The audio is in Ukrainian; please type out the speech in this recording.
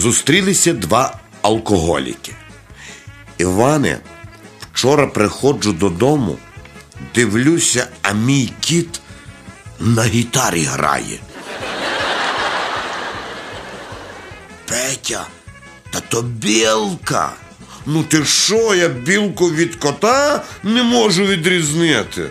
зустрілися два алкоголіки. Іване, вчора приходжу додому, дивлюся, а мій кіт на гітарі грає. Петя, та то білка. Ну ти що, я білку від кота не можу відрізнити.